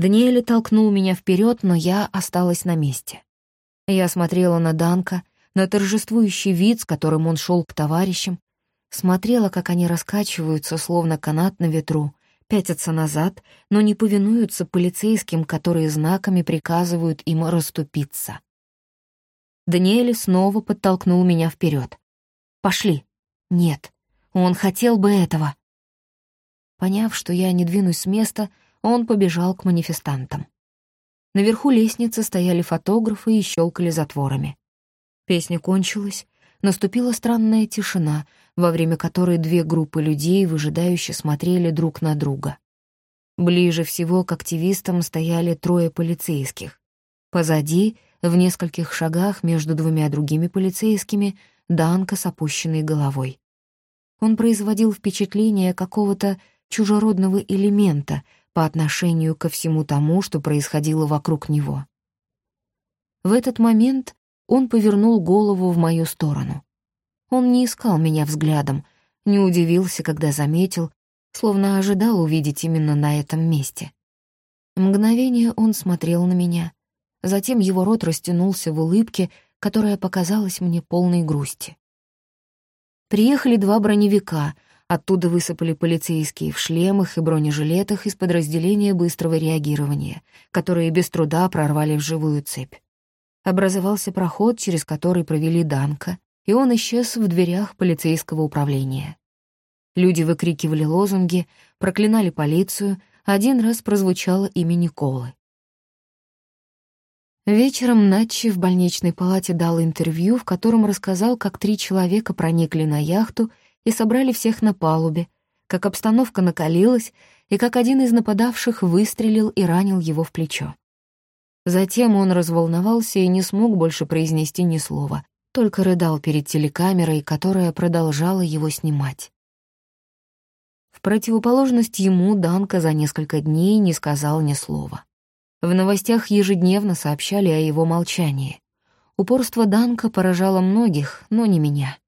Даниэль толкнул меня вперед, но я осталась на месте. Я смотрела на Данка, на торжествующий вид, с которым он шел к товарищам, смотрела, как они раскачиваются, словно канат на ветру, пятятся назад, но не повинуются полицейским, которые знаками приказывают им расступиться. Даниэль снова подтолкнул меня вперед. «Пошли». «Нет, он хотел бы этого». Поняв, что я не двинусь с места, он побежал к манифестантам. Наверху лестницы стояли фотографы и щелкали затворами. Песня кончилась, наступила странная тишина, во время которой две группы людей выжидающе смотрели друг на друга. Ближе всего к активистам стояли трое полицейских. Позади, в нескольких шагах между двумя другими полицейскими, Данка с опущенной головой. Он производил впечатление какого-то чужеродного элемента по отношению ко всему тому, что происходило вокруг него. В этот момент он повернул голову в мою сторону. Он не искал меня взглядом, не удивился, когда заметил, словно ожидал увидеть именно на этом месте. Мгновение он смотрел на меня, затем его рот растянулся в улыбке, которая показалась мне полной грусти. Приехали два броневика, оттуда высыпали полицейские в шлемах и бронежилетах из подразделения быстрого реагирования, которые без труда прорвали в живую цепь. Образовался проход, через который провели Данка, и он исчез в дверях полицейского управления. Люди выкрикивали лозунги, проклинали полицию, один раз прозвучало имя Николы. Вечером Натчи в больничной палате дал интервью, в котором рассказал, как три человека проникли на яхту и собрали всех на палубе, как обстановка накалилась и как один из нападавших выстрелил и ранил его в плечо. Затем он разволновался и не смог больше произнести ни слова, только рыдал перед телекамерой, которая продолжала его снимать. В противоположность ему Данка за несколько дней не сказал ни слова. В новостях ежедневно сообщали о его молчании. Упорство Данка поражало многих, но не меня.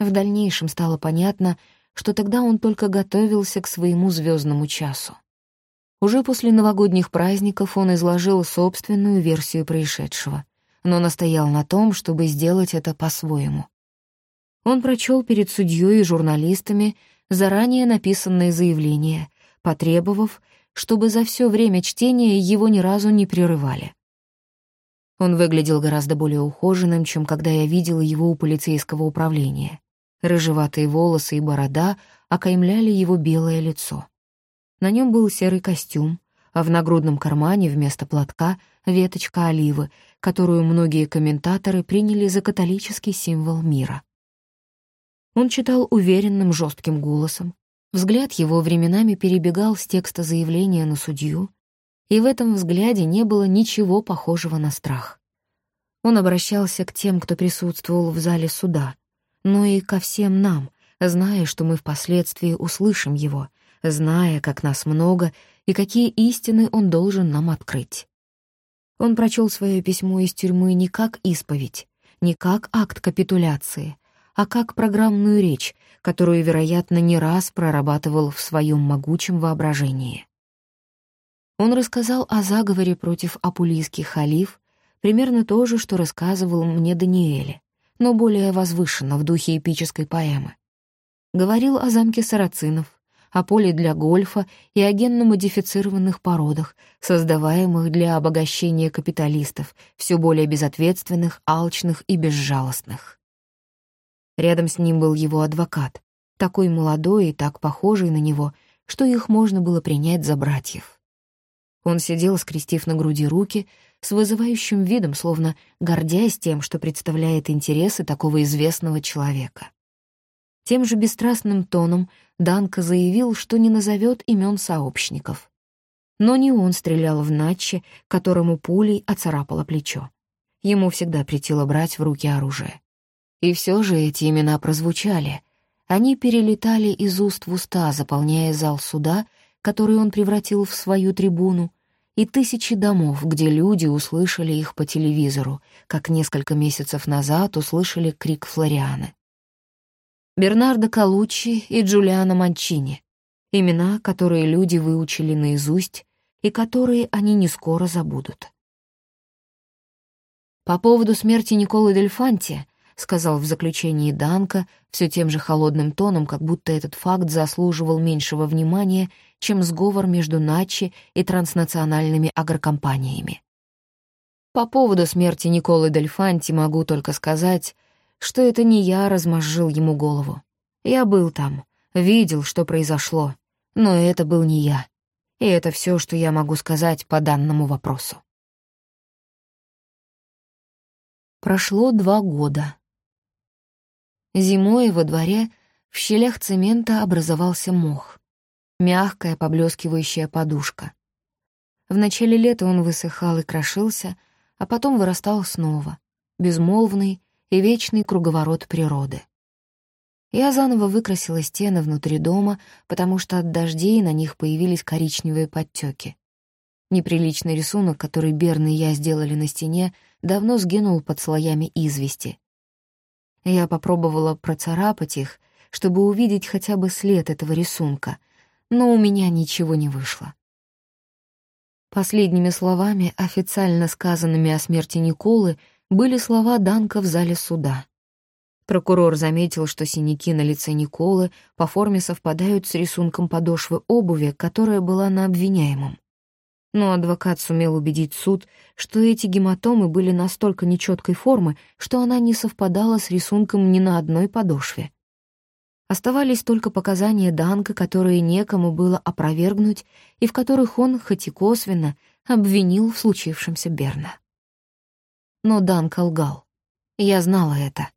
В дальнейшем стало понятно, что тогда он только готовился к своему звездному часу. Уже после новогодних праздников он изложил собственную версию происшедшего но настоял на том, чтобы сделать это по-своему. Он прочел перед судьей и журналистами заранее написанное заявление, потребовав, чтобы за все время чтения его ни разу не прерывали. Он выглядел гораздо более ухоженным, чем когда я видела его у полицейского управления. Рыжеватые волосы и борода окаймляли его белое лицо. На нем был серый костюм, а в нагрудном кармане вместо платка — веточка оливы, которую многие комментаторы приняли за католический символ мира. Он читал уверенным, жестким голосом. Взгляд его временами перебегал с текста заявления на судью, и в этом взгляде не было ничего похожего на страх. Он обращался к тем, кто присутствовал в зале суда, но и ко всем нам, зная, что мы впоследствии услышим его, зная, как нас много и какие истины он должен нам открыть. Он прочел свое письмо из тюрьмы не как исповедь, не как акт капитуляции, а как программную речь, которую, вероятно, не раз прорабатывал в своем могучем воображении. Он рассказал о заговоре против апулийских халиф, примерно то же, что рассказывал мне Даниэле, но более возвышенно в духе эпической поэмы. Говорил о замке сарацинов, о поле для гольфа и о генно-модифицированных породах, создаваемых для обогащения капиталистов, все более безответственных, алчных и безжалостных. Рядом с ним был его адвокат, такой молодой и так похожий на него, что их можно было принять за братьев. Он сидел, скрестив на груди руки, с вызывающим видом, словно гордясь тем, что представляет интересы такого известного человека. Тем же бесстрастным тоном Данка заявил, что не назовет имен сообщников. Но не он стрелял в Натче, которому пулей оцарапало плечо. Ему всегда претило брать в руки оружие. И все же эти имена прозвучали. Они перелетали из уст в уста, заполняя зал суда, который он превратил в свою трибуну, и тысячи домов, где люди услышали их по телевизору, как несколько месяцев назад услышали крик Флорианы. Бернардо Калуччи и Джулиано Манчини. Имена, которые люди выучили наизусть, и которые они не скоро забудут. По поводу смерти Николы Дельфанти сказал в заключении Данка все тем же холодным тоном, как будто этот факт заслуживал меньшего внимания, чем сговор между Начи и транснациональными агрокомпаниями. По поводу смерти Николы Дельфанти могу только сказать, что это не я размозжил ему голову. Я был там, видел, что произошло, но это был не я. И это все, что я могу сказать по данному вопросу. Прошло два года. Зимой во дворе в щелях цемента образовался мох. Мягкая, поблескивающая подушка. В начале лета он высыхал и крошился, а потом вырастал снова, безмолвный и вечный круговорот природы. Я заново выкрасила стены внутри дома, потому что от дождей на них появились коричневые подтеки. Неприличный рисунок, который Берн и я сделали на стене, давно сгинул под слоями извести. Я попробовала процарапать их, чтобы увидеть хотя бы след этого рисунка, но у меня ничего не вышло. Последними словами, официально сказанными о смерти Николы, были слова Данка в зале суда. Прокурор заметил, что синяки на лице Николы по форме совпадают с рисунком подошвы обуви, которая была на обвиняемом но адвокат сумел убедить суд, что эти гематомы были настолько нечеткой формы, что она не совпадала с рисунком ни на одной подошве. Оставались только показания Данка, которые некому было опровергнуть, и в которых он, хоть и косвенно, обвинил в случившемся Берна. Но Данк лгал. Я знала это.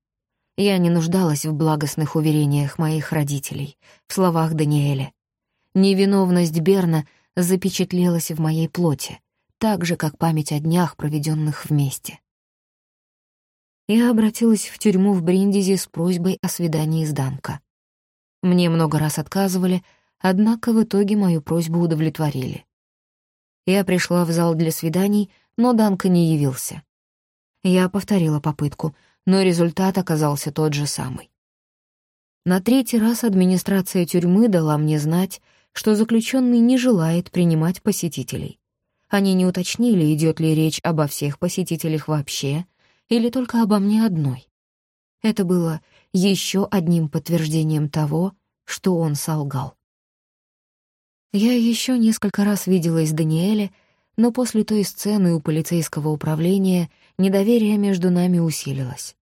Я не нуждалась в благостных уверениях моих родителей, в словах Даниэля. Невиновность Берна — запечатлелась в моей плоти, так же, как память о днях, проведенных вместе. Я обратилась в тюрьму в Бриндизе с просьбой о свидании с Данко. Мне много раз отказывали, однако в итоге мою просьбу удовлетворили. Я пришла в зал для свиданий, но Данко не явился. Я повторила попытку, но результат оказался тот же самый. На третий раз администрация тюрьмы дала мне знать, что заключенный не желает принимать посетителей. Они не уточнили, идет ли речь обо всех посетителях вообще или только обо мне одной. Это было еще одним подтверждением того, что он солгал. Я еще несколько раз виделась с Даниэле, но после той сцены у полицейского управления недоверие между нами усилилось.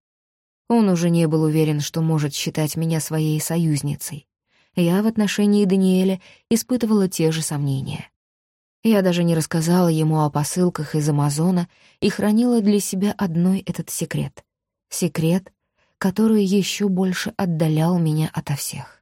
Он уже не был уверен, что может считать меня своей союзницей я в отношении Даниэля испытывала те же сомнения. Я даже не рассказала ему о посылках из Амазона и хранила для себя одной этот секрет. Секрет, который еще больше отдалял меня ото всех.